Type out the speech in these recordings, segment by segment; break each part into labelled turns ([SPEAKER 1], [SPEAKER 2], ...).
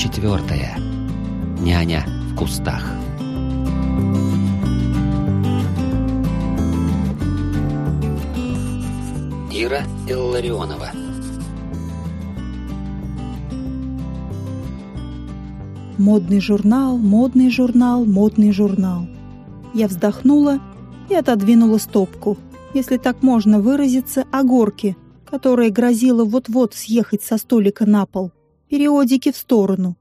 [SPEAKER 1] Четвертая. Няня в кустах. Ира Илларионова.
[SPEAKER 2] Модный журнал, модный журнал, модный журнал. Я вздохнула и отодвинула стопку, если так можно выразиться, о горке, которая грозила вот-вот съехать со столика на пол, периодики в сторону.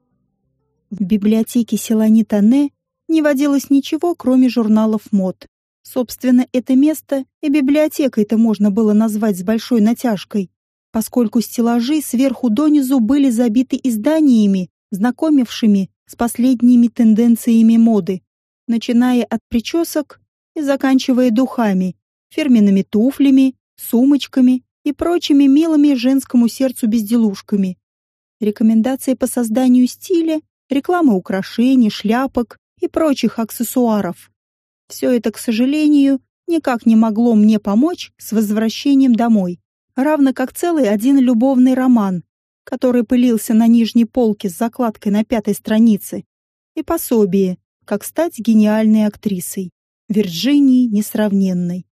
[SPEAKER 2] В библиотеке Селани Тане не водилось ничего, кроме журналов мод. Собственно, это место и библиотекой-то можно было назвать с большой натяжкой, поскольку стеллажи сверху донизу были забиты изданиями, знакомившими с последними тенденциями моды, начиная от причесок и заканчивая духами, фирменными туфлями, сумочками и прочими милыми женскому сердцу безделушками. Рекомендации по созданию стиля, реклама украшений, шляпок и прочих аксессуаров. Все это, к сожалению, никак не могло мне помочь с возвращением домой, равно как целый один любовный роман, который пылился на нижней полке с закладкой на пятой странице, и пособие, как стать гениальной актрисой, Вирджинии несравненной.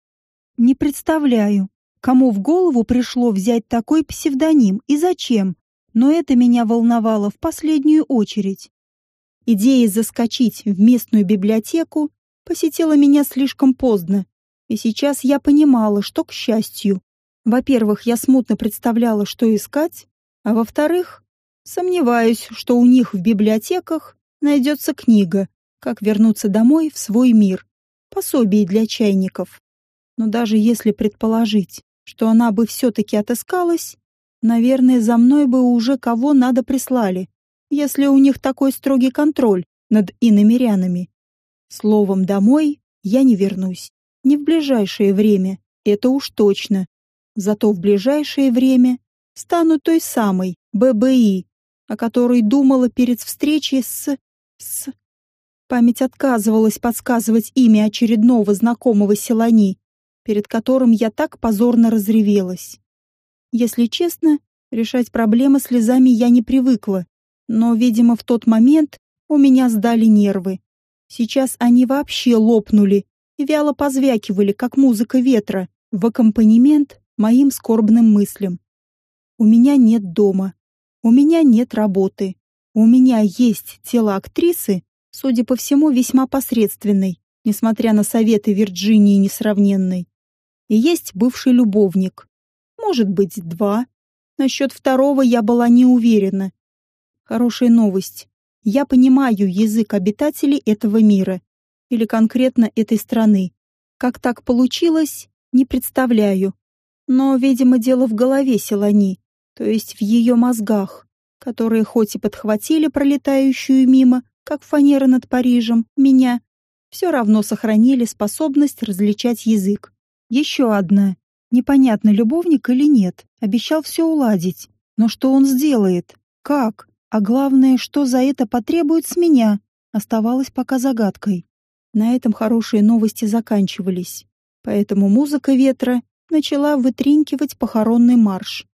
[SPEAKER 2] Не представляю, кому в голову пришло взять такой псевдоним и зачем, но это меня волновало в последнюю очередь. Идея заскочить в местную библиотеку посетила меня слишком поздно, и сейчас я понимала, что, к счастью, во-первых, я смутно представляла, что искать, а во-вторых, сомневаюсь, что у них в библиотеках найдется книга «Как вернуться домой в свой мир», пособие для чайников. Но даже если предположить, что она бы все-таки отыскалась, наверное, за мной бы уже кого надо прислали, если у них такой строгий контроль над иномерянами. Словом, домой я не вернусь. Не в ближайшее время, это уж точно. Зато в ближайшее время стану той самой ББИ, о которой думала перед встречей с... с... Память отказывалась подсказывать имя очередного знакомого Селани, перед которым я так позорно разревелась. Если честно, решать проблемы слезами я не привыкла, но, видимо, в тот момент у меня сдали нервы. Сейчас они вообще лопнули и вяло позвякивали, как музыка ветра, в аккомпанемент моим скорбным мыслям. У меня нет дома, у меня нет работы, у меня есть тело актрисы, судя по всему, весьма посредственной, несмотря на советы Вирджинии несравненной. И есть бывший любовник. Может быть, два. Насчет второго я была не уверена. Хорошая новость. Я понимаю язык обитателей этого мира, или конкретно этой страны. Как так получилось, не представляю. Но, видимо, дело в голове Селани, то есть в ее мозгах, которые хоть и подхватили пролетающую мимо, как фанера над Парижем, меня, все равно сохранили способность различать язык. Еще одна. Непонятно, любовник или нет, обещал все уладить. Но что он сделает? Как? А главное, что за это потребует с меня, оставалось пока загадкой. На этом хорошие новости заканчивались. Поэтому музыка ветра начала вытринкивать похоронный марш.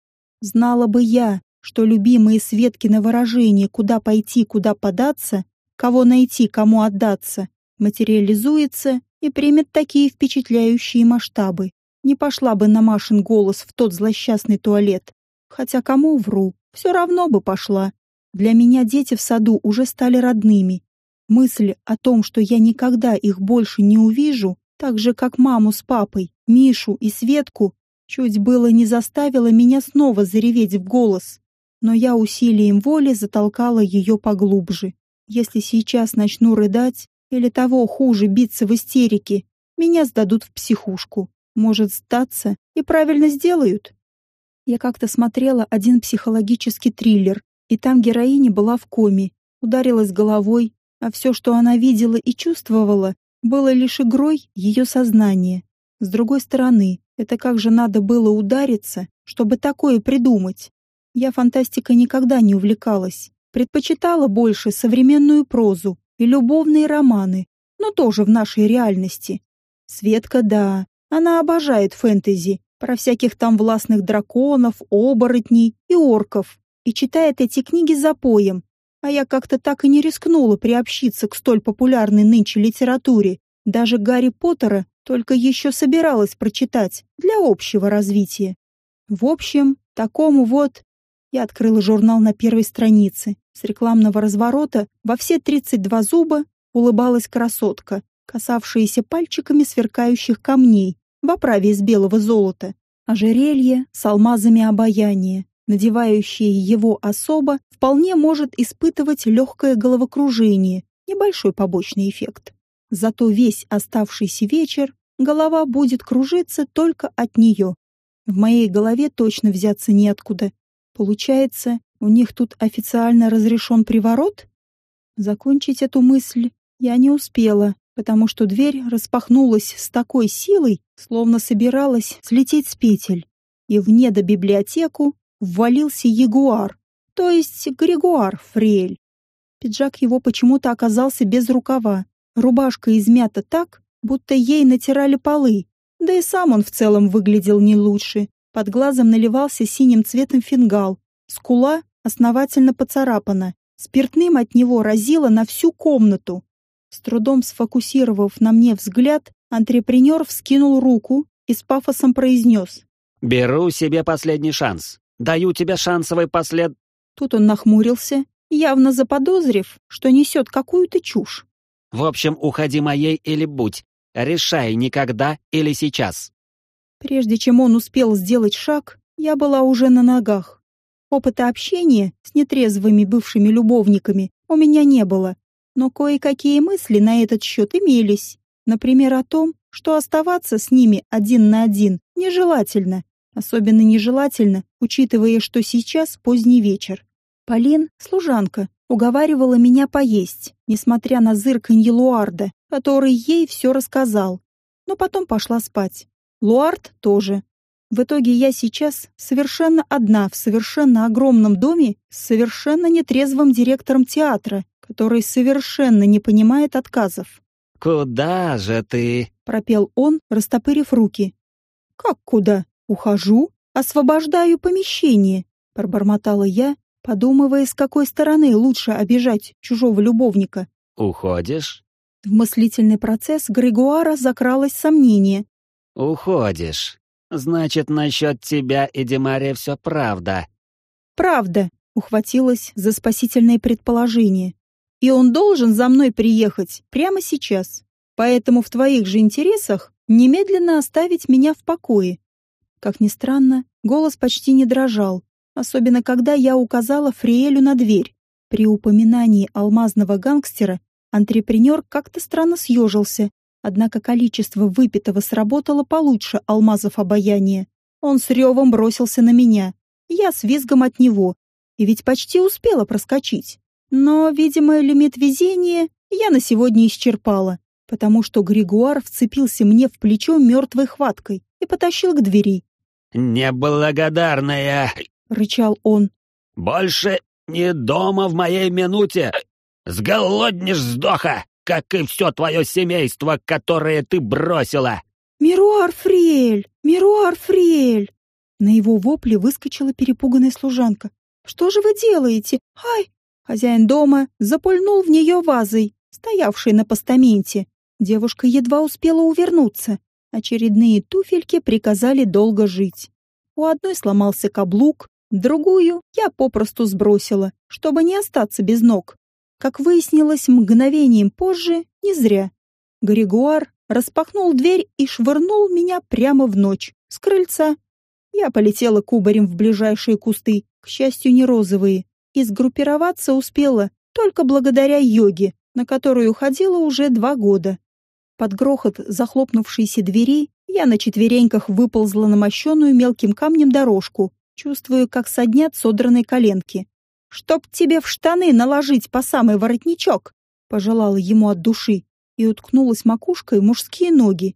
[SPEAKER 2] Знала бы я, что любимые Светкины выражения «куда пойти, куда податься», «кого найти, кому отдаться» материализуется и примет такие впечатляющие масштабы. Не пошла бы на Машин голос в тот злосчастный туалет. Хотя кому вру, все равно бы пошла. Для меня дети в саду уже стали родными. Мысль о том, что я никогда их больше не увижу, так же, как маму с папой, Мишу и Светку, чуть было не заставила меня снова зареветь в голос. Но я усилием воли затолкала ее поглубже. Если сейчас начну рыдать, или того хуже, биться в истерике, меня сдадут в психушку. Может, сдаться и правильно сделают. Я как-то смотрела один психологический триллер, и там героиня была в коме, ударилась головой, а все, что она видела и чувствовала, было лишь игрой ее сознания. С другой стороны, это как же надо было удариться, чтобы такое придумать? Я фантастикой никогда не увлекалась. Предпочитала больше современную прозу и любовные романы, но тоже в нашей реальности. Светка, да, она обожает фэнтези, про всяких там властных драконов, оборотней и орков и читает эти книги за поем, А я как-то так и не рискнула приобщиться к столь популярной нынче литературе. Даже Гарри Поттера только еще собиралась прочитать для общего развития. В общем, такому вот... Я открыла журнал на первой странице. С рекламного разворота во все 32 зуба улыбалась красотка, касавшаяся пальчиками сверкающих камней в оправе из белого золота. Ожерелье с алмазами обаяния, надевающее его особо, вполне может испытывать легкое головокружение, небольшой побочный эффект. Зато весь оставшийся вечер голова будет кружиться только от нее. В моей голове точно взяться неоткуда. Получается, у них тут официально разрешен приворот? Закончить эту мысль я не успела, потому что дверь распахнулась с такой силой, словно собиралась слететь с петель. И в недобиблиотеку ввалился ягуар, то есть Григуар Фриэль. Пиджак его почему-то оказался без рукава, рубашка измята так, будто ей натирали полы, да и сам он в целом выглядел не лучше. Под глазом наливался синим цветом фингал, скула основательно поцарапана, спиртным от него разило на всю комнату. С трудом сфокусировав на мне взгляд, антрепренер вскинул руку и с пафосом произнес.
[SPEAKER 1] «Беру себе последний шанс. Даю тебе шансовый послед...»
[SPEAKER 2] Тут он нахмурился, явно заподозрив, что несет какую-то чушь.
[SPEAKER 1] «В общем, уходи моей или будь. Решай, никогда или сейчас».
[SPEAKER 2] Прежде чем он успел сделать шаг, я была уже на ногах. Опыта общения с нетрезвыми бывшими любовниками у меня не было, но кое-какие мысли на этот счет имелись. Например, о том, что оставаться с ними один на один нежелательно, особенно нежелательно, учитывая, что сейчас поздний вечер. Полин, служанка, уговаривала меня поесть, несмотря на зырканье Луарда, который ей все рассказал. Но потом пошла спать. Луард тоже. В итоге я сейчас совершенно одна в совершенно огромном доме с совершенно нетрезвым директором театра, который совершенно не понимает отказов.
[SPEAKER 1] «Куда же ты?»
[SPEAKER 2] — пропел он, растопырив руки. «Как куда? Ухожу, освобождаю помещение», — пробормотала я, подумывая, с какой стороны лучше обижать чужого любовника.
[SPEAKER 1] «Уходишь?»
[SPEAKER 2] В мыслительный процесс Григуара закралось сомнение.
[SPEAKER 1] «Уходишь. Значит, насчет тебя и Демария все правда».
[SPEAKER 2] «Правда», — ухватилась за спасительное предположение. «И он должен за мной приехать прямо сейчас. Поэтому в твоих же интересах немедленно оставить меня в покое». Как ни странно, голос почти не дрожал, особенно когда я указала Фриэлю на дверь. При упоминании алмазного гангстера антрепренер как-то странно съежился, однако количество выпитого сработало получше алмазов обаяния. Он с ревом бросился на меня, я с визгом от него, и ведь почти успела проскочить. Но, видимо, лимит везения я на сегодня исчерпала, потому что Григуар вцепился мне в плечо мертвой хваткой и потащил к двери.
[SPEAKER 1] «Неблагодарная!»
[SPEAKER 2] — рычал он.
[SPEAKER 1] «Больше не дома в моей минуте! Сголоднешь сдоха, как и все твое семейство, которое ты бросила!»
[SPEAKER 2] «Мируар Фриэль! Мируар Фриэль!» На его вопли выскочила перепуганная служанка. «Что же вы делаете? Ай!» Хозяин дома запульнул в нее вазой, стоявшей на постаменте. Девушка едва успела увернуться. Очередные туфельки приказали долго жить. У одной сломался каблук, другую я попросту сбросила, чтобы не остаться без ног. Как выяснилось мгновением позже, не зря. Григуар распахнул дверь и швырнул меня прямо в ночь, с крыльца. Я полетела кубарем в ближайшие кусты, к счастью, не розовые, и сгруппироваться успела только благодаря йоге, на которую ходила уже два года. Под грохот захлопнувшейся двери я на четвереньках выползла на мощенную мелким камнем дорожку, чувствуя, как соднят содранные коленки. «Чтоб тебе в штаны наложить по самый воротничок!» пожелала ему от души и уткнулась макушкой в мужские ноги.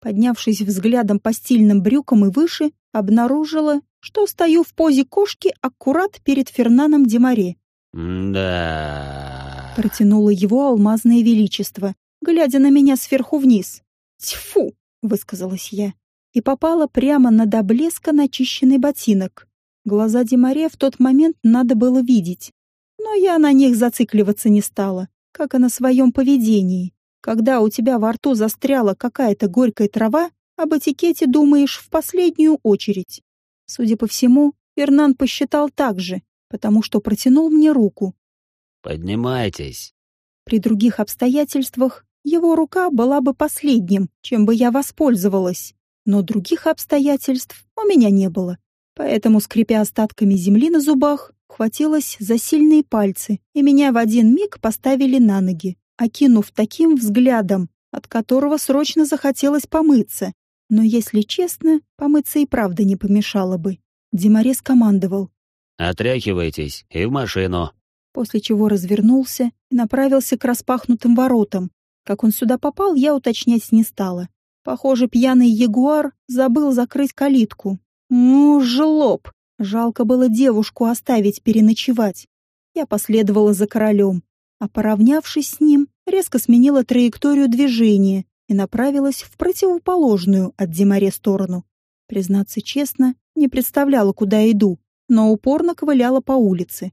[SPEAKER 2] Поднявшись взглядом по стильным брюкам и выше, обнаружила, что стою в позе кошки аккурат перед Фернаном Демаре.
[SPEAKER 1] «Да...»
[SPEAKER 2] Протянуло его алмазное величество, глядя на меня сверху вниз. «Тьфу!» — высказалась я. И попала прямо на до блеска начищенный ботинок. Глаза Демаре в тот момент надо было видеть. но я на них зацикливаться не стала, как и на своем поведении. Когда у тебя во рту застряла какая-то горькая трава, об этикете думаешь в последнюю очередь. Судя по всему, Фернан посчитал так же, потому что протянул мне руку.
[SPEAKER 1] «Поднимайтесь».
[SPEAKER 2] При других обстоятельствах его рука была бы последним, чем бы я воспользовалась, но других обстоятельств у меня не было. Поэтому, скрипя остатками земли на зубах, хватилась за сильные пальцы, и меня в один миг поставили на ноги, окинув таким взглядом, от которого срочно захотелось помыться. Но, если честно, помыться и правда не помешало бы. Демарес командовал.
[SPEAKER 1] «Отряхивайтесь и в машину».
[SPEAKER 2] После чего развернулся и направился к распахнутым воротам. Как он сюда попал, я уточнять не стала. Похоже, пьяный ягуар забыл закрыть калитку. Ну, жлоб! Жалко было девушку оставить переночевать. Я последовала за королем, а поравнявшись с ним, резко сменила траекторию движения и направилась в противоположную от Демаре сторону. Признаться честно, не представляла, куда иду, но упорно ковыляла по улице.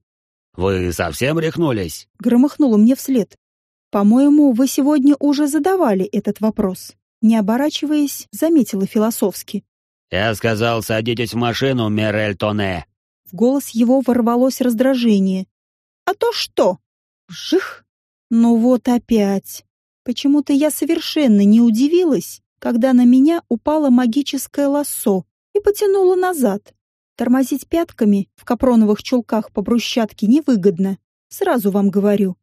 [SPEAKER 1] «Вы совсем рехнулись?»
[SPEAKER 2] — громыхнуло мне вслед. «По-моему, вы сегодня уже задавали этот вопрос». Не оборачиваясь, заметила философски.
[SPEAKER 1] «Я сказал, садитесь в машину, Мирель Тоне».
[SPEAKER 2] В голос его ворвалось раздражение. «А то что?» «Вжих!» «Ну вот опять!» Почему-то я совершенно не удивилась, когда на меня упало магическое лассо и потянуло назад. Тормозить пятками в капроновых чулках по брусчатке невыгодно, сразу вам говорю.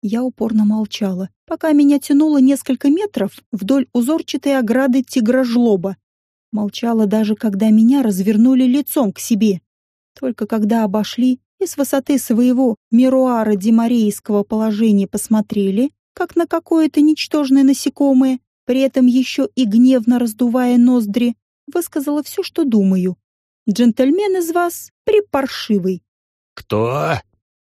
[SPEAKER 2] Я упорно молчала, пока меня тянуло несколько метров вдоль узорчатой ограды тигра-жлоба. Молчала даже, когда меня развернули лицом к себе. Только когда обошли и с высоты своего мируара демарейского положения посмотрели, как на какое-то ничтожное насекомое, при этом еще и гневно раздувая ноздри, высказала все, что думаю. Джентльмен из вас припаршивый.
[SPEAKER 1] «Кто?»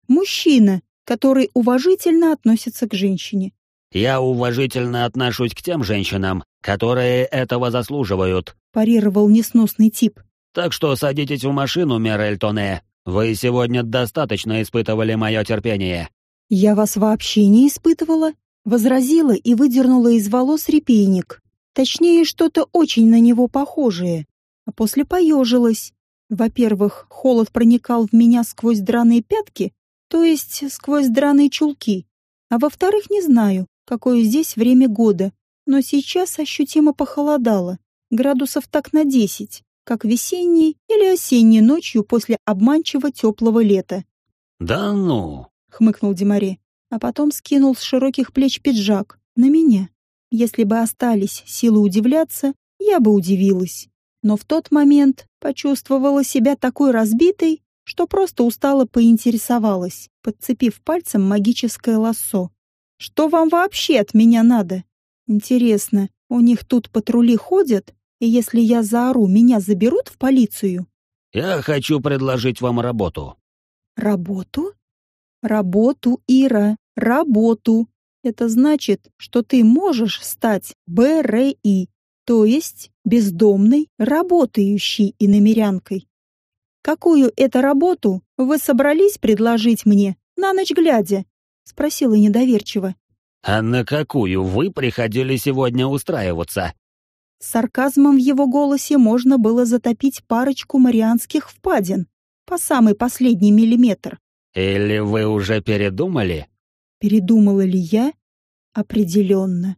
[SPEAKER 2] Мужчина, который уважительно относится к женщине.
[SPEAKER 1] «Я уважительно отношусь к тем женщинам, которые этого заслуживают», —
[SPEAKER 2] парировал несносный тип.
[SPEAKER 1] «Так что садитесь в машину, Мирель Тоне. Вы сегодня достаточно испытывали мое терпение».
[SPEAKER 2] «Я вас вообще не испытывала», — возразила и выдернула из волос репейник. Точнее, что-то очень на него похожее. А после поежилась. Во-первых, холод проникал в меня сквозь драные пятки, то есть сквозь драные чулки. А во-вторых, не знаю, какое здесь время года, но сейчас ощутимо похолодало, градусов так на десять, как весенней или осенней ночью после обманчиво теплого лета.
[SPEAKER 1] «Да ну!»
[SPEAKER 2] — хмыкнул Демаре, а потом скинул с широких плеч пиджак на меня. Если бы остались силы удивляться, я бы удивилась. Но в тот момент почувствовала себя такой разбитой, что просто устало поинтересовалась, подцепив пальцем магическое лассо. «Что вам вообще от меня надо? Интересно, у них тут патрули ходят, и если я заору, меня заберут в полицию?»
[SPEAKER 1] «Я хочу предложить вам работу».
[SPEAKER 2] «Работу?» «Работу, Ира, работу. Это значит, что ты можешь стать БРИ, то есть бездомной, работающей иномерянкой. «Какую это работу вы собрались предложить мне на ночь глядя?» — спросила недоверчиво.
[SPEAKER 1] «А на какую вы приходили сегодня устраиваться?»
[SPEAKER 2] С сарказмом в его голосе можно было затопить парочку марианских впадин по самый последний миллиметр.
[SPEAKER 1] «Или вы уже передумали?»
[SPEAKER 2] Передумала ли я? Определенно.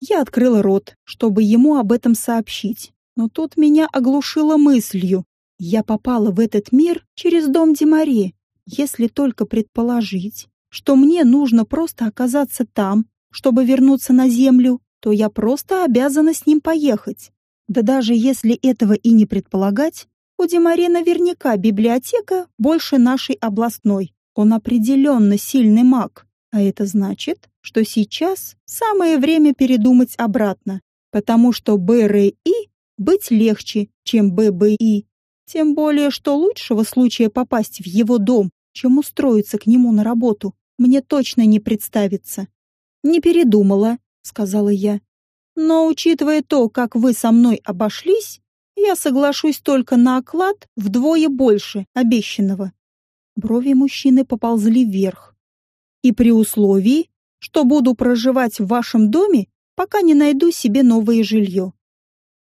[SPEAKER 2] Я открыла рот, чтобы ему об этом сообщить, но тут меня оглушило мыслью, я попала в этот мир через дом Демаре, если только предположить, что мне нужно просто оказаться там, чтобы вернуться на землю, то я просто обязана с ним поехать. Да даже если этого и не предполагать, у Демаре наверняка библиотека больше нашей областной. Он определенно сильный маг, а это значит, что сейчас самое время передумать обратно, потому что БРИ быть легче, чем ББИ. Тем более, что лучшего случая попасть в его дом, чем устроиться к нему на работу, мне точно не представится. «Не передумала», — сказала я. «Но, учитывая то, как вы со мной обошлись, я соглашусь только на оклад вдвое больше обещанного». Брови мужчины поползли вверх. «И при условии, что буду проживать в вашем доме, пока не найду себе новое жилье».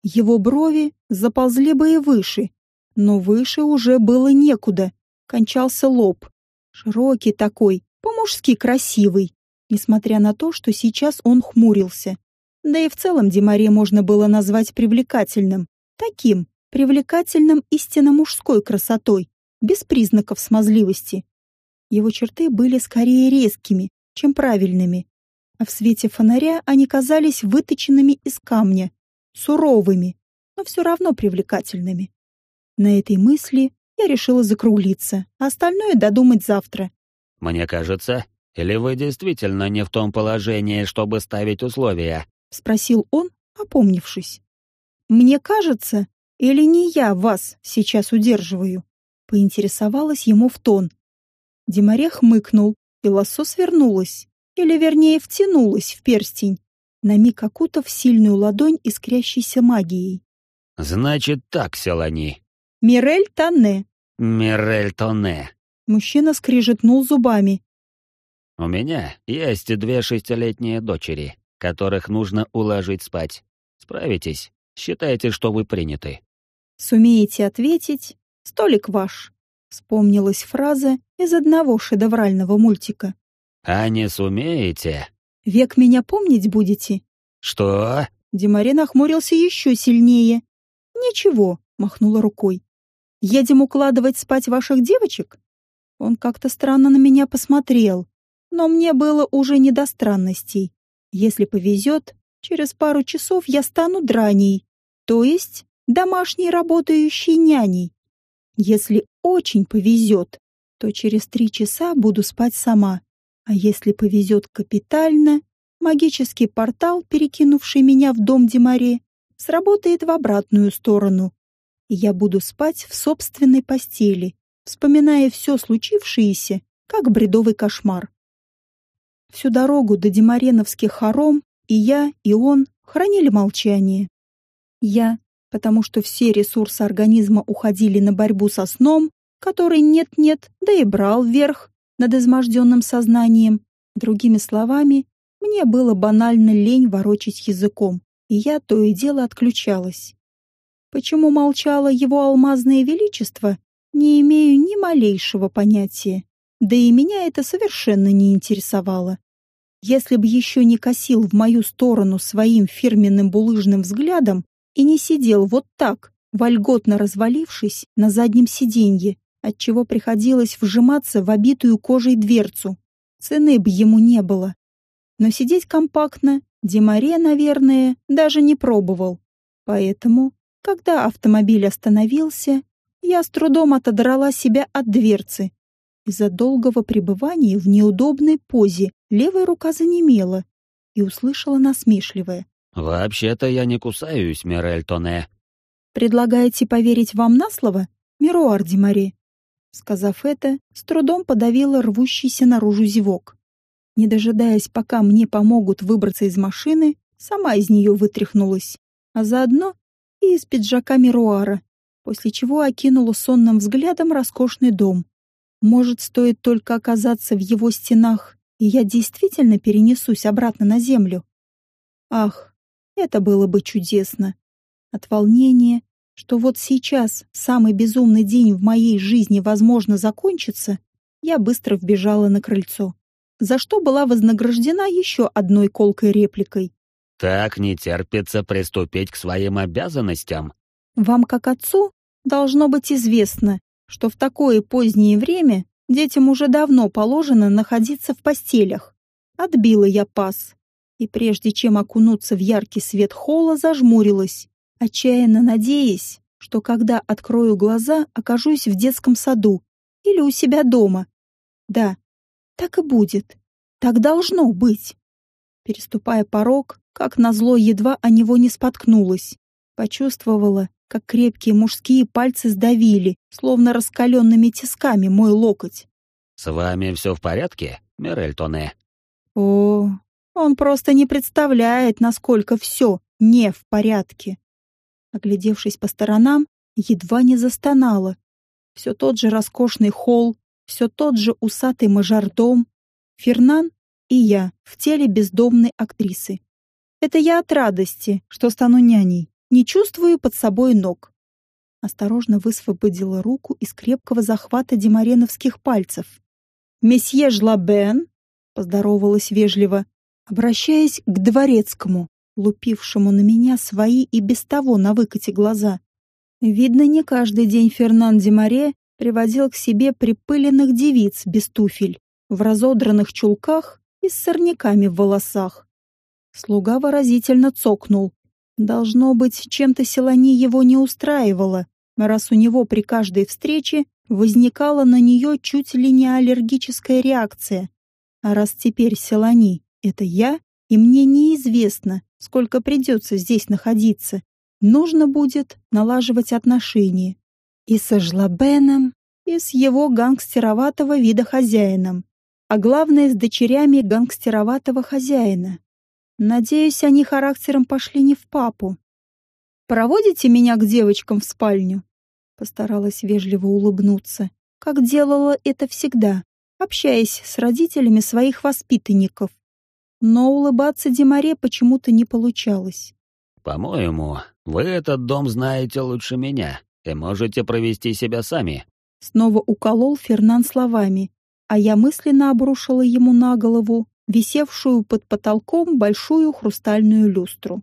[SPEAKER 2] Его брови заползли бы и выше, но выше уже было некуда. Кончался лоб. Широкий такой, по-мужски красивый, несмотря на то, что сейчас он хмурился. Да и в целом Демаре можно было назвать привлекательным. Таким, привлекательным истинно мужской красотой, без признаков смазливости. Его черты были скорее резкими, чем правильными, а в свете фонаря они казались выточенными из камня, суровыми, но все равно привлекательными. На этой мысли я решила закруглиться, а остальное додумать завтра.
[SPEAKER 1] «Мне кажется, или вы действительно не в том положении, чтобы ставить условия?»
[SPEAKER 2] — спросил он, опомнившись. «Мне кажется, или не я вас сейчас удерживаю?» — поинтересовалась ему в тон. Демаре хмыкнул, и лосо свернулось, или вернее втянулось в перстень, на миг окутав сильную ладонь искрящейся магией.
[SPEAKER 1] «Значит так, Селани».
[SPEAKER 2] «Мирель Танне».
[SPEAKER 1] «Мирель Тоне».
[SPEAKER 2] Мужчина скрижетнул зубами.
[SPEAKER 1] «У меня есть две шестилетние дочери, которых нужно уложить спать. Справитесь? Считайте, что вы приняты».
[SPEAKER 2] «Сумеете ответить? Столик ваш», — вспомнилась фраза из одного шедеврального мультика.
[SPEAKER 1] «А не сумеете?»
[SPEAKER 2] «Век меня помнить будете?»
[SPEAKER 1] «Что?»
[SPEAKER 2] Демаре нахмурился еще сильнее. «Ничего», — махнула рукой. «Едем укладывать спать ваших девочек?» Он как-то странно на меня посмотрел, но мне было уже не до странностей. Если повезет, через пару часов я стану драней, то есть домашней работающей няней. Если очень повезет, то через три часа буду спать сама. А если повезет капитально, магический портал, перекинувший меня в дом Демаре, сработает в обратную сторону. И я буду спать в собственной постели, вспоминая все случившееся, как бредовый кошмар. Всю дорогу до Демареновских хором и я, и он хранили молчание. Я, потому что все ресурсы организма уходили на борьбу со сном, который нет-нет, да и брал вверх над изможденным сознанием. Другими словами, мне было банально лень ворочать языком, и я то и дело отключалась. Почему молчало его алмазное величество, не имею ни малейшего понятия. Да и меня это совершенно не интересовало. Если бы еще не косил в мою сторону своим фирменным булыжным взглядом и не сидел вот так, вольготно развалившись на заднем сиденье, отчего приходилось вжиматься в обитую кожей дверцу, цены бы ему не было. Но сидеть компактно Демаре, наверное, даже не пробовал. Поэтому, когда автомобиль остановился, я с трудом отодрала себя от дверцы. Из-за долгого пребывания в неудобной позе левая рука занемела и услышала насмешливое.
[SPEAKER 1] «Вообще-то я не кусаюсь, Мирель Тоне».
[SPEAKER 2] «Предлагаете поверить вам на слово, Мируар Демаре?» Сказав это, с трудом подавила рвущийся наружу зевок. Не дожидаясь, пока мне помогут выбраться из машины, сама из нее вытряхнулась, а заодно и из пиджака Мируара, после чего окинула сонным взглядом роскошный дом. Может, стоит только оказаться в его стенах, и я действительно перенесусь обратно на землю? Ах, это было бы чудесно. От волнения, что вот сейчас самый безумный день в моей жизни, возможно, закончится, я быстро вбежала на крыльцо, за что была вознаграждена еще одной колкой репликой.
[SPEAKER 1] «Так не терпится приступить к своим обязанностям»,
[SPEAKER 2] вам, как отцу, должно быть известно, что в такое позднее время детям уже давно положено находиться в постелях. Отбила я пас, и прежде чем окунуться в яркий свет холла, зажмурилась, отчаянно надеясь, что когда открою глаза, окажусь в детском саду или у себя дома. Да, так и будет. Так должно быть. Переступая порог, как назло едва о него не споткнулась. Почувствовала, как крепкие мужские пальцы сдавили, словно раскаленными тисками, мой локоть.
[SPEAKER 1] «С вами все в порядке, Мирель Тоне?»
[SPEAKER 2] О, он просто не представляет, насколько все не в порядке. Оглядевшись по сторонам, едва не застонала. Все тот же роскошный холл, все тот же усатый мажордом, Фернан и я в теле бездомной актрисы. Это я от радости, что стану няней, не чувствую под собой ног. Осторожно высвободила руку из крепкого захвата демареновских пальцев. «Месье Жлабен!» — поздоровалась вежливо, обращаясь к дворецкому, лупившему на меня свои и без того на выкате глаза. Видно, не каждый день Фернан Демаре приводил к себе припыленных девиц без туфель, в разодранных чулках и с сорняками в волосах. Слуга выразительно цокнул. Должно быть, чем-то Селани его не устраивало, раз у него при каждой встрече возникала на нее чуть ли не аллергическая реакция. А раз теперь Селани — это я, и мне неизвестно, сколько придется здесь находиться, нужно будет налаживать отношения. И со Жлабеном, и с его гангстероватого вида хозяином. А главное, с дочерями гангстероватого хозяина. Надеюсь, они характером пошли не в папу. «Проводите меня к девочкам в спальню?» Постаралась вежливо улыбнуться, как делала это всегда, общаясь с родителями своих воспитанников. Но улыбаться Демаре почему-то не получалось.
[SPEAKER 1] «По-моему, вы этот дом знаете лучше меня и можете провести себя сами».
[SPEAKER 2] Снова уколол Фернан словами, а я мысленно обрушила ему на голову висевшую под потолком большую хрустальную люстру.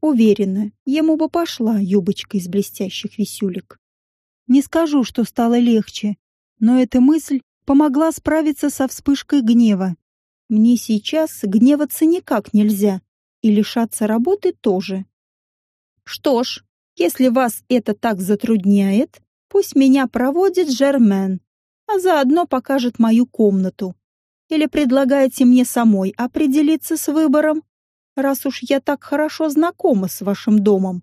[SPEAKER 2] Уверена, ему бы пошла юбочка из блестящих висюлек. Не скажу, что стало легче, но эта мысль помогла справиться со вспышкой гнева. Мне сейчас гневаться никак нельзя, и лишаться работы тоже. Что ж, если вас это так затрудняет, пусть меня проводит Жермен, а заодно покажет мою комнату. Или предлагаете мне самой определиться с выбором, раз уж я так хорошо знакома с вашим домом?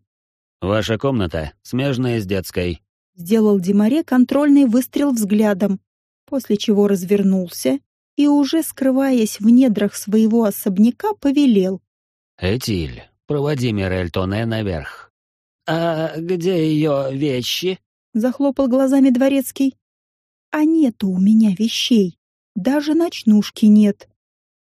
[SPEAKER 1] Ваша комната смежная с детской.
[SPEAKER 2] Сделал Демаре контрольный выстрел взглядом, после чего развернулся и, уже скрываясь в недрах своего особняка, повелел.
[SPEAKER 1] «Этиль, проводи Мирель Тоне наверх». «А где ее вещи?»
[SPEAKER 2] — захлопал глазами дворецкий. «А нету у меня вещей», даже ночнушки нет.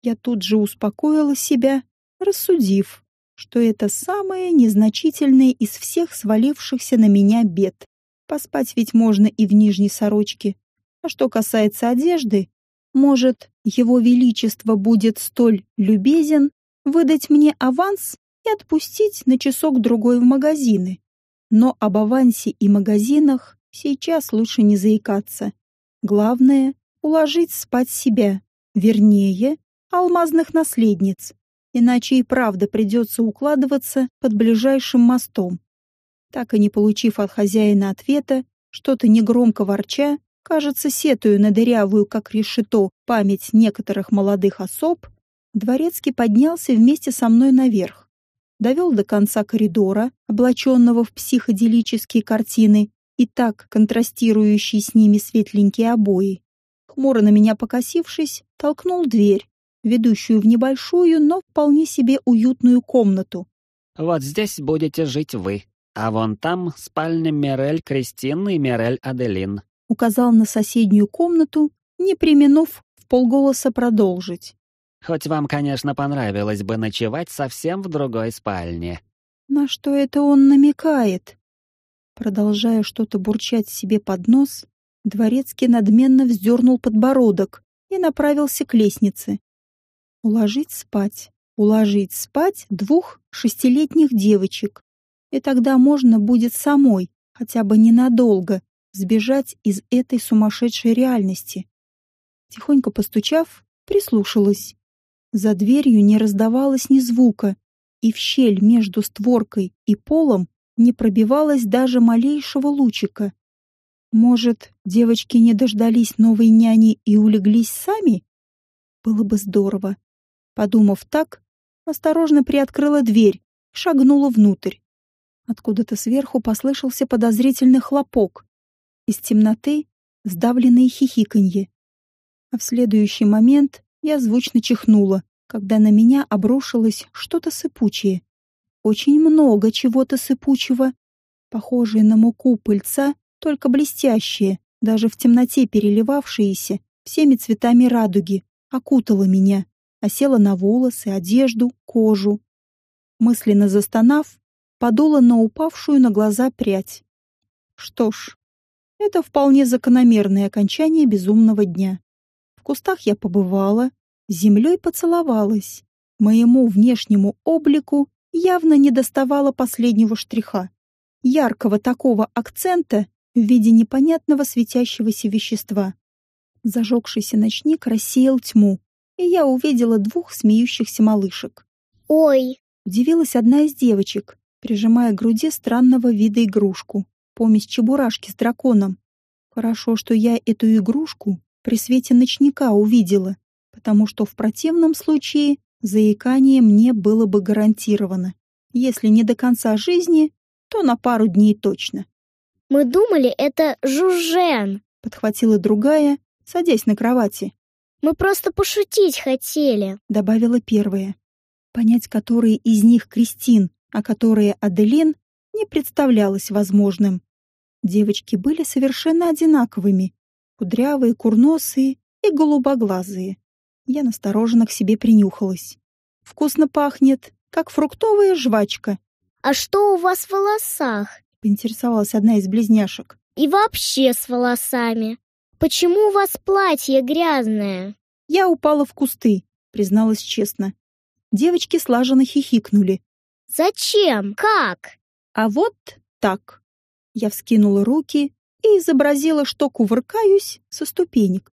[SPEAKER 2] Я тут же успокоила себя, рассудив, что это самое незначительное из всех свалившихся на меня бед. Поспать ведь можно и в нижней сорочке. А что касается одежды, может, его величество будет столь любезен выдать мне аванс и отпустить на часок-другой в магазины. Но об авансе и магазинах сейчас лучше не заикаться. Главное уложить спать себя, вернее, алмазных наследниц, иначе и правда придется укладываться под ближайшим мостом. Так и не получив от хозяина ответа, что-то негромко ворча, кажется, сетую на дырявую, как решето, память некоторых молодых особ, Дворецкий поднялся вместе со мной наверх, довел до конца коридора, облаченного в психоделические картины и так контрастирующие с ними светленькие обои, хмуро на меня покосившись, толкнул дверь, ведущую в небольшую, но вполне себе уютную комнату.
[SPEAKER 1] «Вот здесь будете жить вы, а вон там спальня Мирель Кристин и Мирель Аделин»,
[SPEAKER 2] указал на соседнюю комнату, не применув в полголоса продолжить.
[SPEAKER 1] «Хоть вам, конечно, понравилось бы ночевать совсем в другой спальне».
[SPEAKER 2] На что это он намекает? Продолжая что-то бурчать себе под нос, Дворецкий надменно вздернул подбородок и направился к лестнице. Уложить спать, уложить спать двух шестилетних девочек. И тогда можно будет самой, хотя бы ненадолго, сбежать из этой сумасшедшей реальности. Тихонько постучав, прислушалась. За дверью не раздавалось ни звука, и в щель между створкой и полом не пробивалось даже малейшего лучика. Может, девочки не дождались новой няни и улеглись сами? Было бы здорово. Подумав так, осторожно приоткрыла дверь, шагнула внутрь. Откуда-то сверху послышался подозрительный хлопок. Из темноты сдавленные хихиканье. А в следующий момент я звучно чихнула, когда на меня обрушилось что-то сыпучее. Очень много чего-то сыпучего, похожее на муку пыльца только блестящее, даже в темноте переливавшееся всеми цветами радуги, окутало меня, осела на волосы, одежду, кожу. Мысленно застонав, подула на упавшую на глаза прядь. Что ж, это вполне закономерное окончание безумного дня. В кустах я побывала, с землей поцеловалась. Моему внешнему облику явно не доставало последнего штриха. Яркого такого акцента в виде непонятного светящегося вещества. Зажегшийся ночник рассеял тьму, и я увидела двух смеющихся малышек.
[SPEAKER 3] «Ой!»
[SPEAKER 2] — удивилась одна из девочек, прижимая к груди странного вида игрушку, помесь чебурашки с драконом. Хорошо, что я эту игрушку при свете ночника увидела, потому что в противном случае заикание мне было бы гарантировано. Если не до конца жизни, то на пару дней точно.
[SPEAKER 3] «Мы думали, это Жужжен», —
[SPEAKER 2] подхватила другая, садясь на кровати.
[SPEAKER 3] «Мы просто пошутить хотели», —
[SPEAKER 2] добавила первая. Понять, которые из них Кристин, а которые Аделин, не представлялось возможным. Девочки были совершенно одинаковыми. Кудрявые, курносые и голубоглазые. Я настороженно к себе принюхалась. Вкусно пахнет, как фруктовая жвачка.
[SPEAKER 3] «А что у вас в волосах?»
[SPEAKER 2] — поинтересовалась одна из близняшек.
[SPEAKER 3] «И вообще с волосами. Почему у вас платье грязное?»
[SPEAKER 2] «Я упала в кусты», — призналась честно. Девочки слаженно хихикнули.
[SPEAKER 3] «Зачем? Как?»
[SPEAKER 2] «А вот так». Я вскинула руки и изобразила, что кувыркаюсь со ступенек.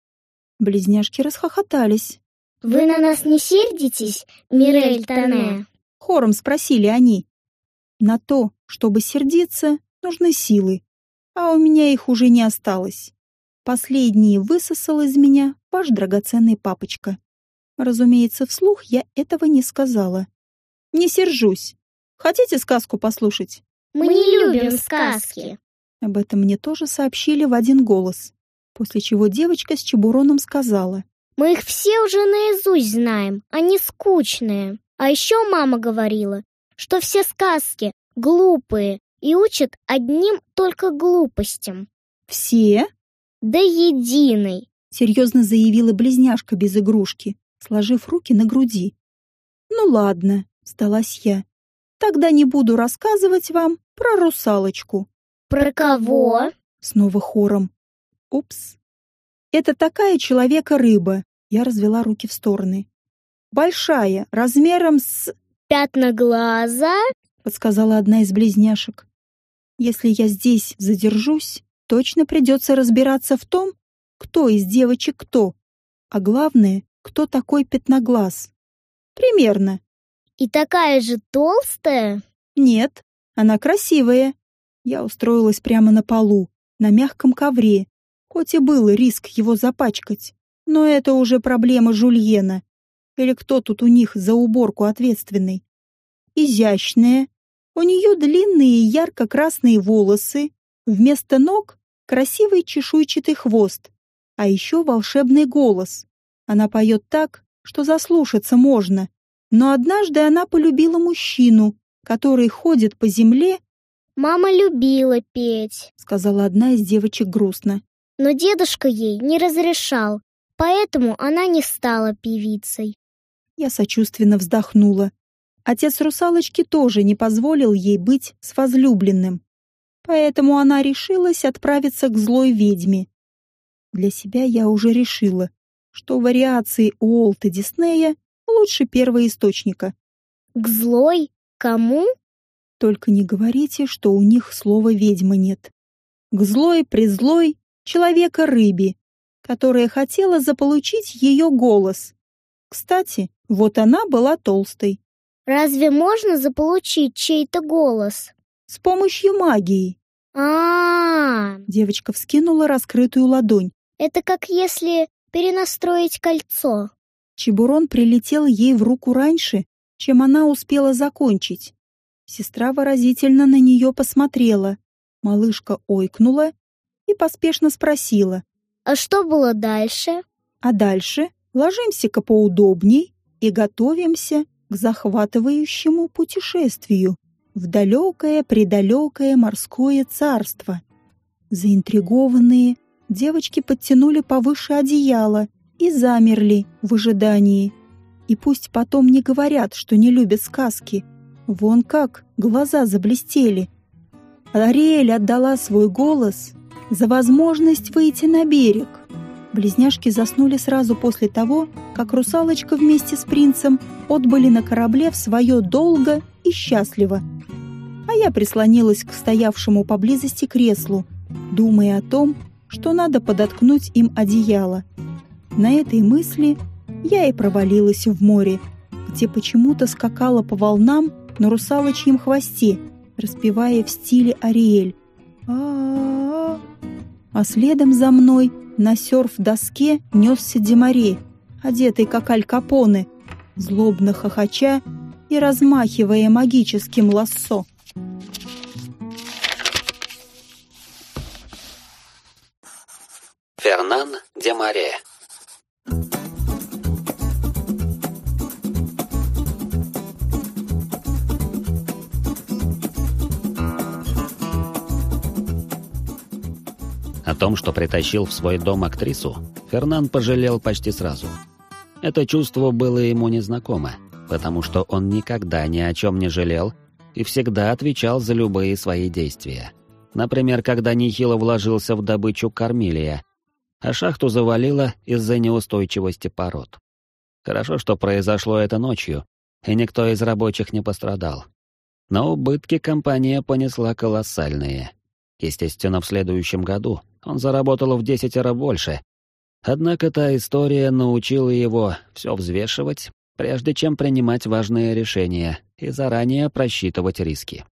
[SPEAKER 2] Близняшки расхохотались.
[SPEAKER 3] «Вы на нас не сердитесь, Мирель Тане?»
[SPEAKER 2] Хором спросили они. На то, чтобы сердиться, нужны силы, а у меня их уже не осталось. Последние высосал из меня ваш драгоценный папочка. Разумеется, вслух я этого не сказала. Не сержусь. Хотите сказку послушать?
[SPEAKER 3] Мы не любим сказки.
[SPEAKER 2] Об этом мне тоже сообщили в один голос, после чего девочка с чебуроном сказала.
[SPEAKER 3] Мы их все уже наизусть знаем, они скучные. А еще мама говорила, что все сказки глупые и учат одним только глупостям.
[SPEAKER 2] «Все?»
[SPEAKER 3] «До единой», —
[SPEAKER 2] серьезно заявила близняшка без игрушки, сложив руки на груди. «Ну ладно», — сдалась я. «Тогда не буду рассказывать вам про русалочку».
[SPEAKER 3] «Про кого?»
[SPEAKER 2] Снова хором. «Упс». «Это такая человека-рыба», — я развела руки в стороны. «Большая, размером с...»
[SPEAKER 3] «Пятна глаза?»
[SPEAKER 2] — подсказала одна из близняшек. «Если я здесь задержусь, точно придется разбираться в том, кто из девочек кто, а главное, кто такой пятноглаз. Примерно.
[SPEAKER 3] И такая же толстая?
[SPEAKER 2] Нет, она красивая. Я устроилась прямо на полу, на мягком ковре, хоть и был риск его запачкать. Но это уже проблема Жульена. Или кто тут у них за уборку ответственный? Изящная. У нее длинные ярко-красные волосы. Вместо ног красивый чешуйчатый хвост. А еще волшебный голос. Она поет так, что заслушаться можно. Но однажды она полюбила мужчину, который ходит по земле.
[SPEAKER 3] «Мама любила петь», —
[SPEAKER 2] сказала одна из девочек грустно.
[SPEAKER 3] «Но дедушка ей не разрешал, поэтому она не стала певицей».
[SPEAKER 2] Я сочувственно вздохнула. Отец русалочки тоже не позволил ей быть с возлюбленным. Поэтому она решилась отправиться к злой ведьме. Для себя я уже решила, что вариации Уолта Диснея лучше первого источника.
[SPEAKER 3] К злой? Кому?
[SPEAKER 2] Только не говорите, что у них слова ведьма нет. К злой, призлой человека-рыбе, которая хотела заполучить ее голос. Кстати, вот она была толстой.
[SPEAKER 3] Разве можно заполучить чей-то голос?
[SPEAKER 2] С помощью магии.
[SPEAKER 3] А, -а,
[SPEAKER 2] -а. Девочка вскинула раскрытую ладонь.
[SPEAKER 3] Это как если перенастроить кольцо.
[SPEAKER 2] Чебурон прилетел ей в руку раньше, чем она успела закончить. Сестра выразительно на нее посмотрела. Малышка ойкнула и поспешно спросила.
[SPEAKER 3] «А что было дальше?»
[SPEAKER 2] «А дальше ложимся-ка поудобней и готовимся к захватывающему путешествию в далекое-предалекое морское царство. Заинтригованные, девочки подтянули повыше одеяло и замерли в ожидании. И пусть потом не говорят, что не любят сказки. Вон как, глаза заблестели. Ариэль отдала свой голос за возможность выйти на берег. Близняшки заснули сразу после того, как русалочка вместе с принцем отбыли на корабле в свое долго и счастливо. А я прислонилась к стоявшему поблизости креслу, думая о том, что надо подоткнуть им одеяло. На этой мысли я и провалилась в море, где почему-то скакала по волнам на русалочьем хвосте, распевая в стиле Ариэль. а а, -а. а следом за мной на серф-доске несся Демаре, одетый как Аль Капоне, злобно хохоча и размахивая магическим лассо.
[SPEAKER 1] Фернан Демаре О том, что притащил в свой дом актрису, Фернан пожалел почти сразу. Это чувство было ему незнакомо, потому что он никогда ни о чем не жалел и всегда отвечал за любые свои действия. Например, когда нехило вложился в добычу кормилия, а шахту завалило из-за неустойчивости пород. Хорошо, что произошло это ночью, и никто из рабочих не пострадал. Но убытки компания понесла колоссальные. Естественно, в следующем году он заработал в десятеро больше. Однако та история научила его все взвешивать, прежде чем принимать важные решения и заранее просчитывать риски.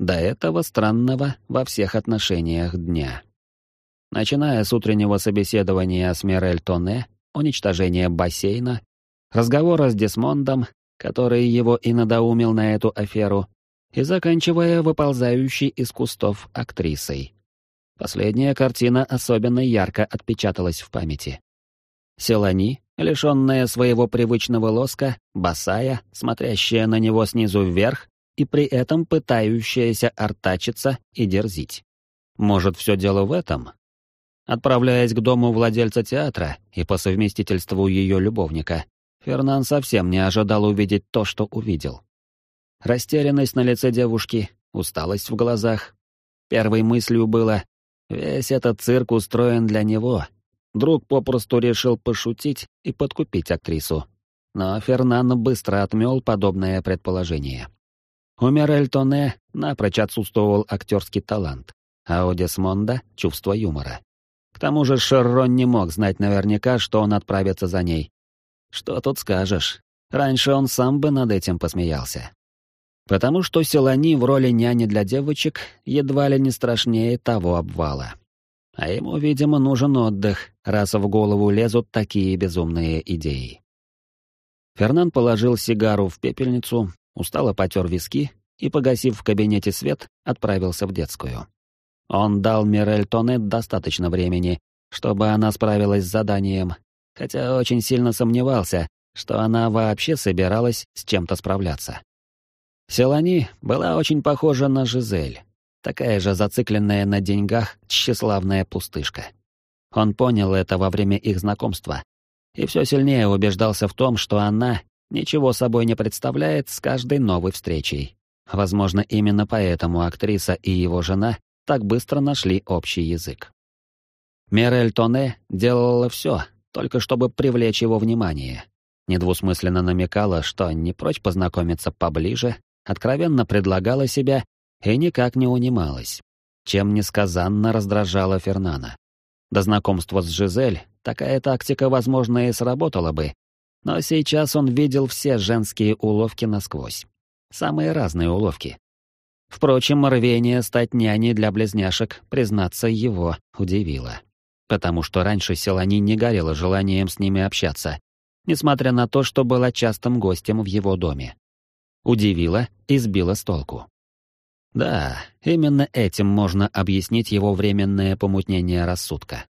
[SPEAKER 1] До этого странного во всех отношениях дня. Начиная с утреннего собеседования с Мирель Тоне, уничтожения бассейна, разговора с Десмондом, который его и надоумил на эту аферу, и заканчивая выползающей из кустов актрисой. Последняя картина особенно ярко отпечаталась в памяти. Селани, лишенная своего привычного лоска, босая, смотрящая на него снизу вверх и при этом пытающаяся артачиться и дерзить. Может, все дело в этом? Отправляясь к дому владельца театра и по совместительству ее любовника, Фернан совсем не ожидал увидеть то, что увидел. Растерянность на лице девушки, усталость в глазах. Первой мыслью было Весь этот цирк устроен для него. Друг попросту решил пошутить и подкупить актрису. Но Фернан быстро отмел подобное предположение. У Мирель Тоне напрочь отсутствовал актерский талант, а у Десмонда — чувство юмора. К тому же Шеррон не мог знать наверняка, что он отправится за ней. Что тут скажешь? Раньше он сам бы над этим посмеялся. Потому что Селани в роли няни для девочек едва ли не страшнее того обвала. А ему, видимо, нужен отдых, раз в голову лезут такие безумные идеи. Фернан положил сигару в пепельницу, устало потер виски и, погасив в кабинете свет, отправился в детскую. Он дал Мирель Тонет достаточно времени, чтобы она справилась с заданием, хотя очень сильно сомневался, что она вообще собиралась с чем-то справляться. Селани была очень похожа на Жизель, такая же зацикленная на деньгах тщеславная пустышка. Он понял это во время их знакомства и все сильнее убеждался в том, что она ничего собой не представляет с каждой новой встречей. Возможно, именно поэтому актриса и его жена так быстро нашли общий язык. Мерель Тоне делала все, только чтобы привлечь его внимание. Недвусмысленно намекала, что не прочь познакомиться поближе откровенно предлагала себя и никак не унималась, чем несказанно раздражала Фернана. До знакомства с Жизель такая тактика, возможно, и сработала бы, но сейчас он видел все женские уловки насквозь. Самые разные уловки. Впрочем, рвение стать няней для близняшек, признаться, его удивило. Потому что раньше Селани не горела желанием с ними общаться, несмотря на то, что была частым гостем в его доме удивила и сбила с толку. Да, именно этим можно объяснить его временное помутнение рассудка.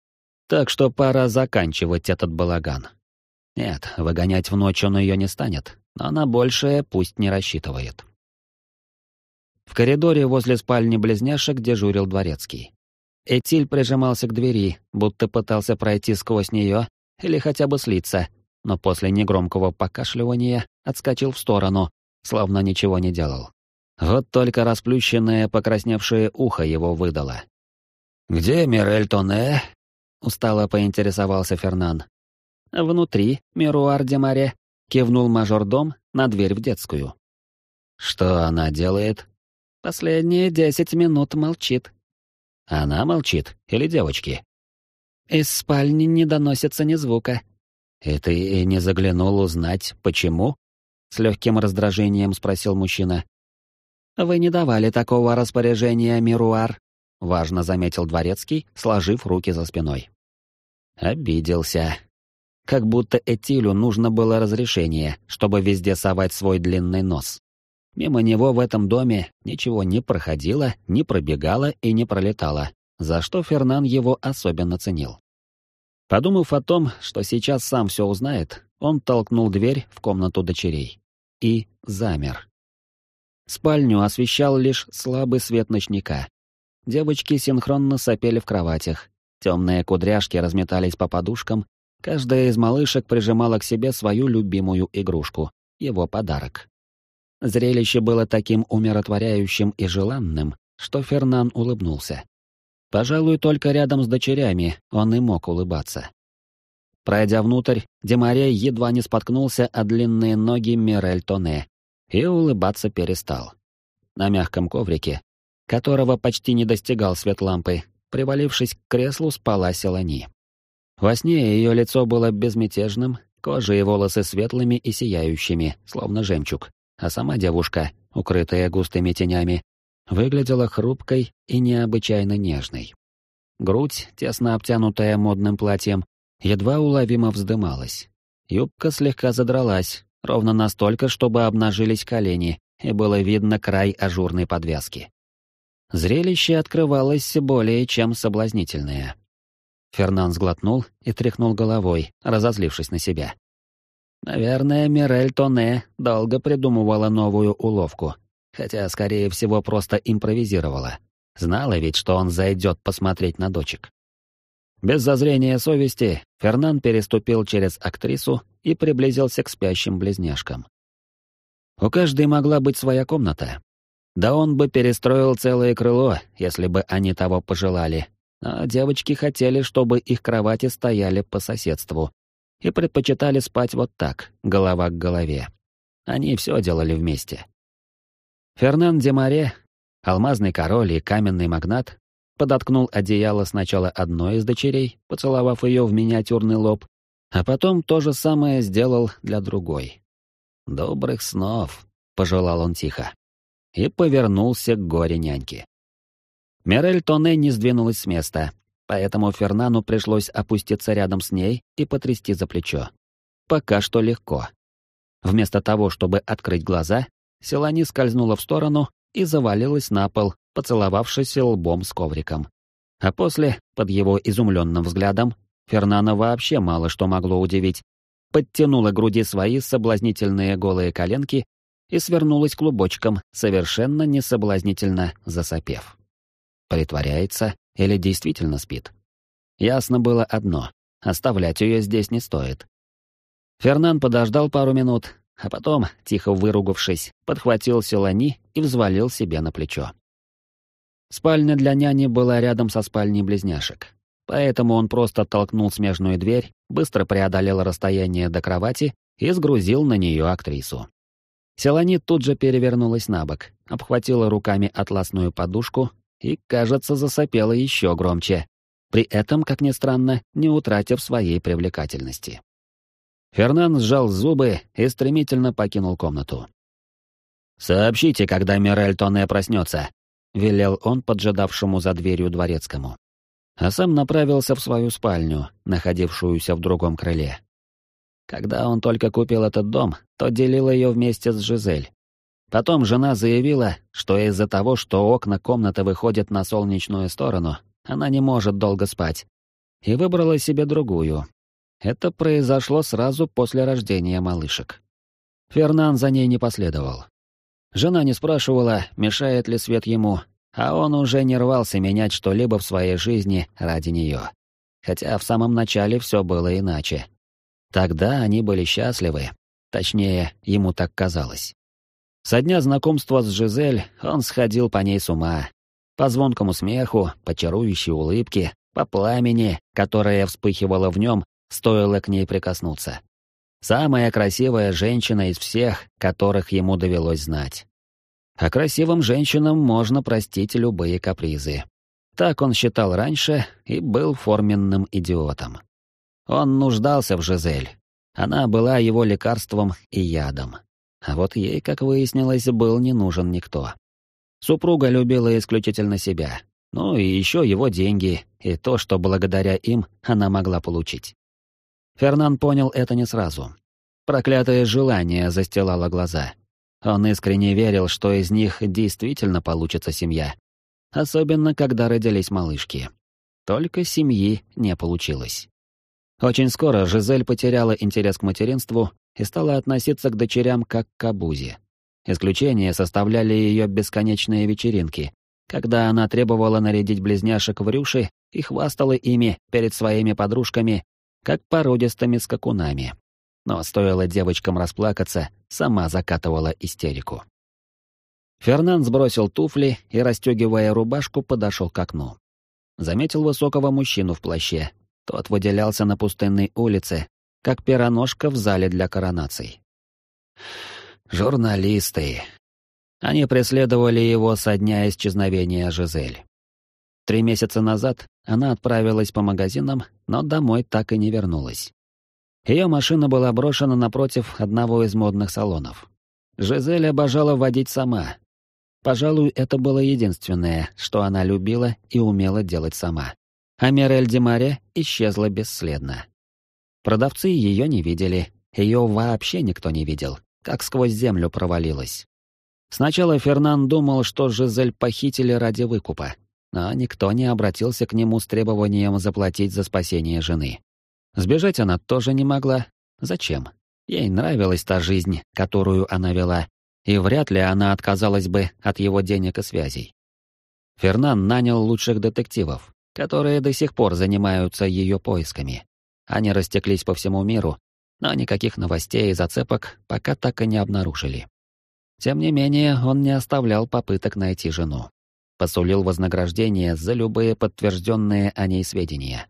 [SPEAKER 1] Так что пора заканчивать этот балаган. Нет, выгонять в ночь он ее не станет, но на большее пусть не рассчитывает. В коридоре возле спальни близняшек дежурил дворецкий. Этиль прижимался к двери, будто пытался пройти сквозь нее или хотя бы слиться, но после негромкого покашливания отскочил в сторону, словно ничего не делал. Вот только расплющенное, покрасневшее ухо его выдало. «Где Мирель Тоне?» — устало поинтересовался Фернан. «Внутри, Мируар де Маре», — кивнул мажордом на дверь в детскую. «Что она делает?» «Последние десять минут молчит». «Она молчит? Или девочки?» «Из спальни не доносится ни звука». «И ты и не заглянул узнать, почему?» С легким раздражением спросил мужчина. «Вы не давали такого распоряжения, Мируар», — важно заметил дворецкий, сложив руки за спиной. Обиделся. Как будто Этилю нужно было разрешение, чтобы везде совать свой длинный нос. Мимо него в этом доме ничего не проходило, не пробегало и не пролетало, за что Фернан его особенно ценил. Подумав о том, что сейчас сам все узнает, он толкнул дверь в комнату дочерей. И замер. Спальню освещал лишь слабый свет ночника. Девочки синхронно сопели в кроватях. Темные кудряшки разметались по подушкам. Каждая из малышек прижимала к себе свою любимую игрушку, его подарок. Зрелище было таким умиротворяющим и желанным, что Фернан улыбнулся. Пожалуй, только рядом с дочерями он и мог улыбаться. Пройдя внутрь, Демарей едва не споткнулся о длинные ноги Мирель Тоне и улыбаться перестал. На мягком коврике, которого почти не достигал свет лампы, привалившись к креслу, спала Селани. Во сне ее лицо было безмятежным, кожа и волосы светлыми и сияющими, словно жемчуг, а сама девушка, укрытая густыми тенями, выглядела хрупкой и необычайно нежной. Грудь, тесно обтянутая модным платьем, едва уловимо вздымалась. Юбка слегка задралась, ровно настолько, чтобы обнажились колени, и было видно край ажурной подвязки. Зрелище открывалось более чем соблазнительное. Фернан сглотнул и тряхнул головой, разозлившись на себя. Наверное, Мирель Тоне долго придумывала новую уловку, хотя, скорее всего, просто импровизировала. Знала ведь, что он зайдет посмотреть на дочек. Без зазрения совести Фернан переступил через актрису и приблизился к спящим близняшкам. У каждой могла быть своя комната. Да он бы перестроил целое крыло, если бы они того пожелали. А девочки хотели, чтобы их кровати стояли по соседству и предпочитали спать вот так, голова к голове. Они все делали вместе. Фернан Демаре, алмазный король и каменный магнат, подоткнул одеяло сначала одной из дочерей, поцеловав ее в миниатюрный лоб, а потом то же самое сделал для другой. «Добрых снов», — пожелал он тихо, и повернулся к горе няньки. Мирель Тоне не сдвинулась с места, поэтому Фернану пришлось опуститься рядом с ней и потрясти за плечо. Пока что легко. Вместо того, чтобы открыть глаза, Селани скользнула в сторону и завалилась на пол, поцеловавшись лбом с ковриком. А после, под его изумленным взглядом, Фернана вообще мало что могло удивить. Подтянула груди свои соблазнительные голые коленки и свернулась клубочком, совершенно несоблазнительно засопев. Притворяется или действительно спит? Ясно было одно — оставлять ее здесь не стоит. Фернан подождал пару минут, а потом, тихо выругавшись, подхватил Селани и взвалил себе на плечо. Спальня для няни была рядом со спальней близняшек, поэтому он просто толкнул смежную дверь, быстро преодолел расстояние до кровати и сгрузил на нее актрису. Селани тут же перевернулась на бок, обхватила руками атласную подушку и, кажется, засопела еще громче, при этом, как ни странно, не утратив своей привлекательности. Фернан сжал зубы и стремительно покинул комнату. «Сообщите, когда Мирель Тоне проснется», — велел он поджидавшему за дверью дворецкому. А сам направился в свою спальню, находившуюся в другом крыле. Когда он только купил этот дом, то делил ее вместе с Жизель. Потом жена заявила, что из-за того, что окна комнаты выходят на солнечную сторону, она не может долго спать. И выбрала себе другую, это произошло сразу после рождения малышек. Фернан за ней не последовал. Жена не спрашивала, мешает ли свет ему, а он уже не рвался менять что-либо в своей жизни ради нее. Хотя в самом начале все было иначе. Тогда они были счастливы, точнее, ему так казалось. Со дня знакомства с Жизель он сходил по ней с ума. По звонкому смеху, по чарующей улыбке, по пламени, которое вспыхивало в нем, стоило к ней прикоснуться. Самая красивая женщина из всех, которых ему довелось знать. А красивым женщинам можно простить любые капризы. Так он считал раньше и был форменным идиотом. Он нуждался в Жизель. Она была его лекарством и ядом. А вот ей, как выяснилось, был не нужен никто. Супруга любила исключительно себя. Ну и еще его деньги, и то, что благодаря им она могла получить. Фернан понял это не сразу. Проклятое желание застилало глаза. Он искренне верил, что из них действительно получится семья. Особенно, когда родились малышки. Только семьи не получилось. Очень скоро Жизель потеряла интерес к материнству и стала относиться к дочерям как к обузе. Исключение составляли ее бесконечные вечеринки, когда она требовала нарядить близняшек в рюши и хвастала ими перед своими подружками, как породистыми скакунами. Но стоило девочкам расплакаться, сама закатывала истерику. Фернан сбросил туфли и, расстегивая рубашку, подошел к окну. Заметил высокого мужчину в плаще. Тот выделялся на пустынной улице, как пероножка в зале для коронаций. Журналисты. Они преследовали его со дня исчезновения Жизель. Три месяца назад она отправилась по магазинам, но домой так и не вернулась. Ее машина была брошена напротив одного из модных салонов. Жизель обожала водить сама. Пожалуй, это было единственное, что она любила и умела делать сама. А Мирель Демаре исчезла бесследно. Продавцы ее не видели, ее вообще никто не видел, как сквозь землю провалилась. Сначала Фернан думал, что Жизель похитили ради выкупа, но никто не обратился к нему с требованием заплатить за спасение жены. Сбежать она тоже не могла. Зачем? Ей нравилась та жизнь, которую она вела, и вряд ли она отказалась бы от его денег и связей. Фернан нанял лучших детективов, которые до сих пор занимаются ее поисками. Они растеклись по всему миру, но никаких новостей и зацепок пока так и не обнаружили. Тем не менее, он не оставлял попыток найти жену. Посулил вознаграждение за любые подтвержденные о ней сведения.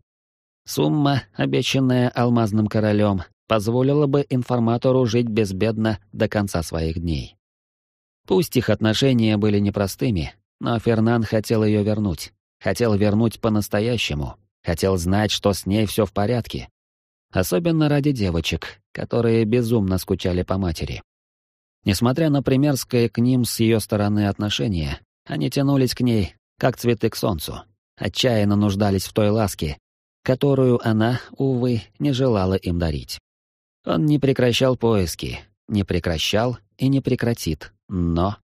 [SPEAKER 1] Сумма, обещанная алмазным королем, позволила бы информатору жить безбедно до конца своих дней. Пусть их отношения были непростыми, но Фернан хотел ее вернуть. Хотел вернуть по-настоящему. Хотел знать, что с ней все в порядке. Особенно ради девочек, которые безумно скучали по матери. Несмотря на примерское к ним с ее стороны отношение, они тянулись к ней, как цветы к солнцу, отчаянно нуждались в той ласке, которую она, увы, не желала им дарить. Он не прекращал поиски, не прекращал и не прекратит, но...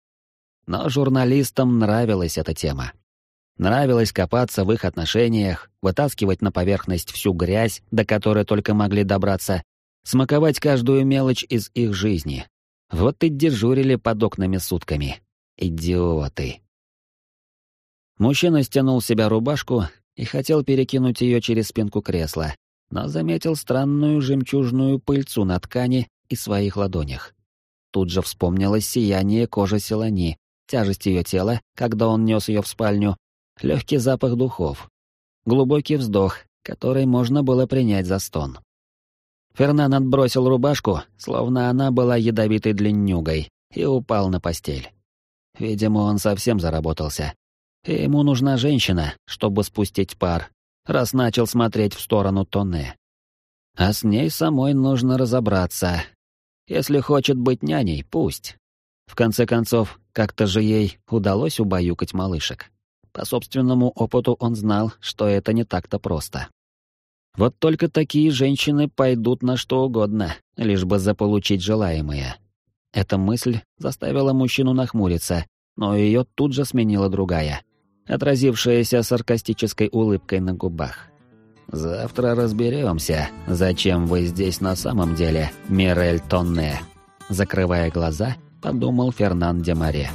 [SPEAKER 1] Но журналистам нравилась эта тема. Нравилось копаться в их отношениях, вытаскивать на поверхность всю грязь, до которой только могли добраться, смаковать каждую мелочь из их жизни. Вот и дежурили под окнами сутками. Идиоты. Мужчина стянул себя рубашку и хотел перекинуть ее через спинку кресла, но заметил странную жемчужную пыльцу на ткани и своих ладонях. Тут же вспомнилось сияние кожи Селани, тяжесть ее тела, когда он нес ее в спальню, легкий запах духов, глубокий вздох, который можно было принять за стон. Фернан отбросил рубашку, словно она была ядовитой длиннюгой, и упал на постель. Видимо, он совсем заработался. И ему нужна женщина, чтобы спустить пар, раз начал смотреть в сторону Тоне. А с ней самой нужно разобраться. Если хочет быть няней, пусть. В конце концов, как-то же ей удалось убаюкать малышек. По собственному опыту он знал, что это не так-то просто. Вот только такие женщины пойдут на что угодно, лишь бы заполучить желаемое. Эта мысль заставила мужчину нахмуриться, но ее тут же сменила другая — отразившаяся саркастической улыбкой на губах. «Завтра разберемся, зачем вы здесь на самом деле, Мирель Тонне», закрывая глаза, подумал Фернан де Море.